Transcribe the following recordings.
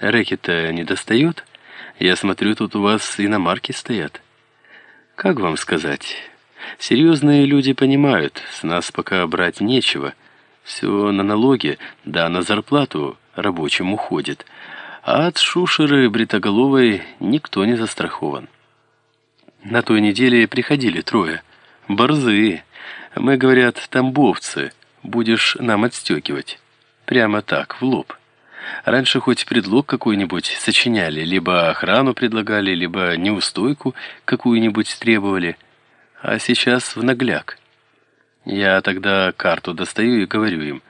Рэкета не достает? Я смотрю, тут у вас иномарки стоят. Как вам сказать? Серьезные люди понимают, с нас пока брать нечего. Все на налоги, да на зарплату рабочим уходит. А от шушеры бритоголовой никто не застрахован. На той неделе приходили трое. Борзые. Мы, говорят, тамбовцы. Будешь нам отстекивать. Прямо так, в лоб. Раньше хоть предлог какой-нибудь сочиняли, либо охрану предлагали, либо неустойку какую-нибудь требовали. А сейчас в нагляк. Я тогда карту достаю и говорю им,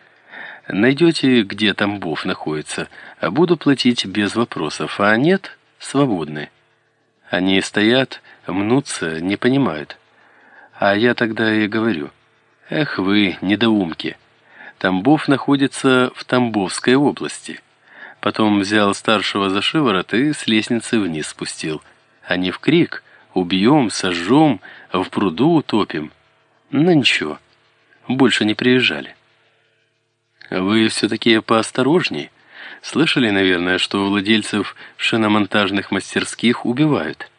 найдете, где Тамбов находится, а буду платить без вопросов, а нет, свободны. Они стоят, мнутся, не понимают. А я тогда и говорю, эх вы, недоумки, Тамбов находится в Тамбовской области. Потом взял старшего за шиворот и с лестницы вниз спустил. А не в крик «Убьем, сожжем, в пруду утопим». Но ничего, больше не приезжали. Вы все-таки поосторожней. Слышали, наверное, что владельцев шиномонтажных мастерских убивают?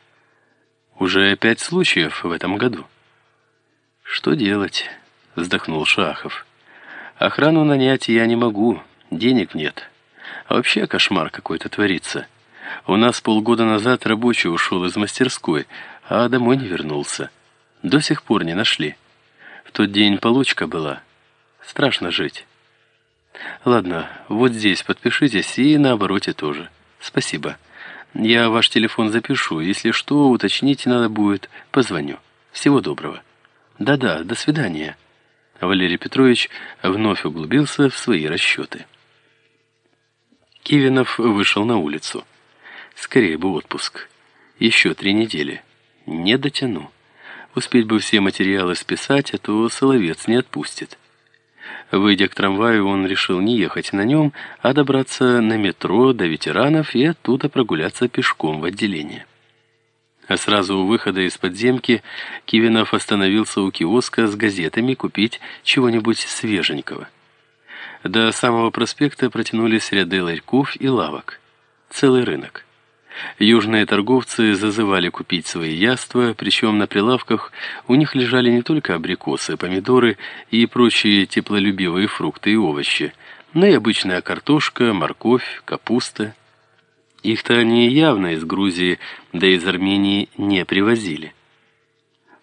Уже пять случаев в этом году. Что делать? Вздохнул Шахов. Охрану нанять я не могу, денег нет. А вообще кошмар какой-то творится. У нас полгода назад рабочий ушел из мастерской, а домой не вернулся. До сих пор не нашли. В тот день получка была. Страшно жить. Ладно, вот здесь подпишитесь и на обороте тоже. Спасибо. Я ваш телефон запишу. Если что, уточните надо будет, позвоню. Всего доброго. Да-да, до свидания. Валерий Петрович вновь углубился в свои расчеты. Кивинов вышел на улицу. Скорее бы отпуск. Еще три недели. Не дотяну. Успеть бы все материалы списать, а то Соловец не отпустит. Выйдя к трамваю, он решил не ехать на нем, а добраться на метро до ветеранов и оттуда прогуляться пешком в отделение. А сразу у выхода из подземки Кивинов остановился у киоска с газетами купить чего-нибудь свеженького. До самого проспекта протянулись ряды ларьков и лавок. Целый рынок. Южные торговцы зазывали купить свои яства, причем на прилавках у них лежали не только абрикосы, помидоры и прочие теплолюбивые фрукты и овощи, но и обычная картошка, морковь, капуста. Их-то они явно из Грузии, да из Армении не привозили.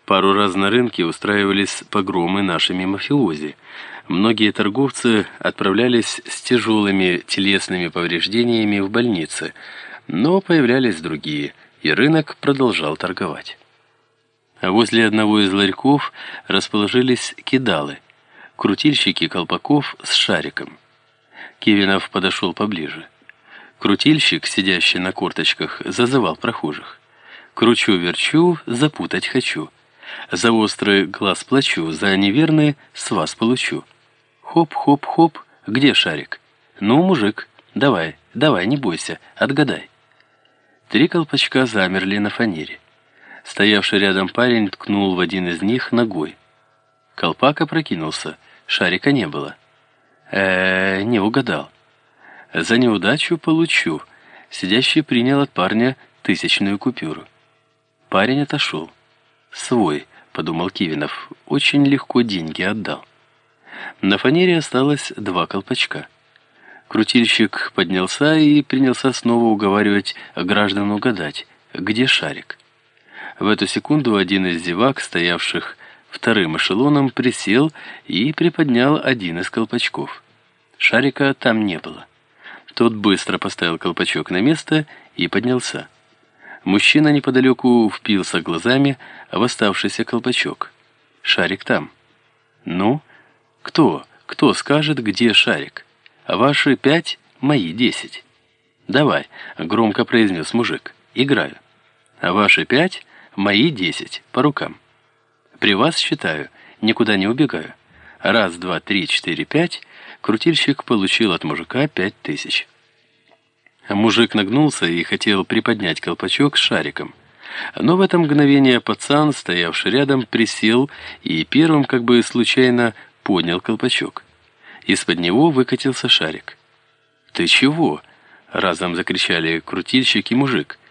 Пару раз на рынке устраивались погромы нашими мафиози – многие торговцы отправлялись с тяжелыми телесными повреждениями в больницы, но появлялись другие, и рынок продолжал торговать. А возле одного из ларьков расположились кидалы, крутильщики колпаков с шариком. Кивинов подошел поближе. Крутильщик, сидящий на корточках, зазывал прохожих. «Кручу-верчу, запутать хочу. За острый глаз плачу, за неверный с вас получу». Хоп-хоп-хоп, где шарик? Ну, мужик, давай, давай, не бойся, отгадай. Три колпачка замерли на фанере. Стоявший рядом парень ткнул в один из них ногой. Колпак опрокинулся, шарика не было. э, -э не угадал. За неудачу получу. Сидящий принял от парня тысячную купюру. Парень отошел. «Свой», — подумал Кивинов, — «очень легко деньги отдал». На фанере осталось два колпачка. Крутильщик поднялся и принялся снова уговаривать граждан угадать, где шарик. В эту секунду один из зевак, стоявших вторым эшелоном, присел и приподнял один из колпачков. Шарика там не было. Тот быстро поставил колпачок на место и поднялся. Мужчина неподалеку впился глазами в оставшийся колпачок. Шарик там. «Ну?» Кто? Кто скажет, где шарик? Ваши пять, мои десять. Давай, громко произнес мужик. Играю. А ваши пять, мои десять. По рукам. При вас считаю, никуда не убегаю. Раз, два, три, четыре, пять. Крутильщик получил от мужика пять тысяч. Мужик нагнулся и хотел приподнять колпачок с шариком. Но в это мгновение пацан, стоявший рядом, присел и первым, как бы случайно, поднял колпачок. Из-под него выкатился шарик. «Ты чего?» Разом закричали крутильщик и мужик.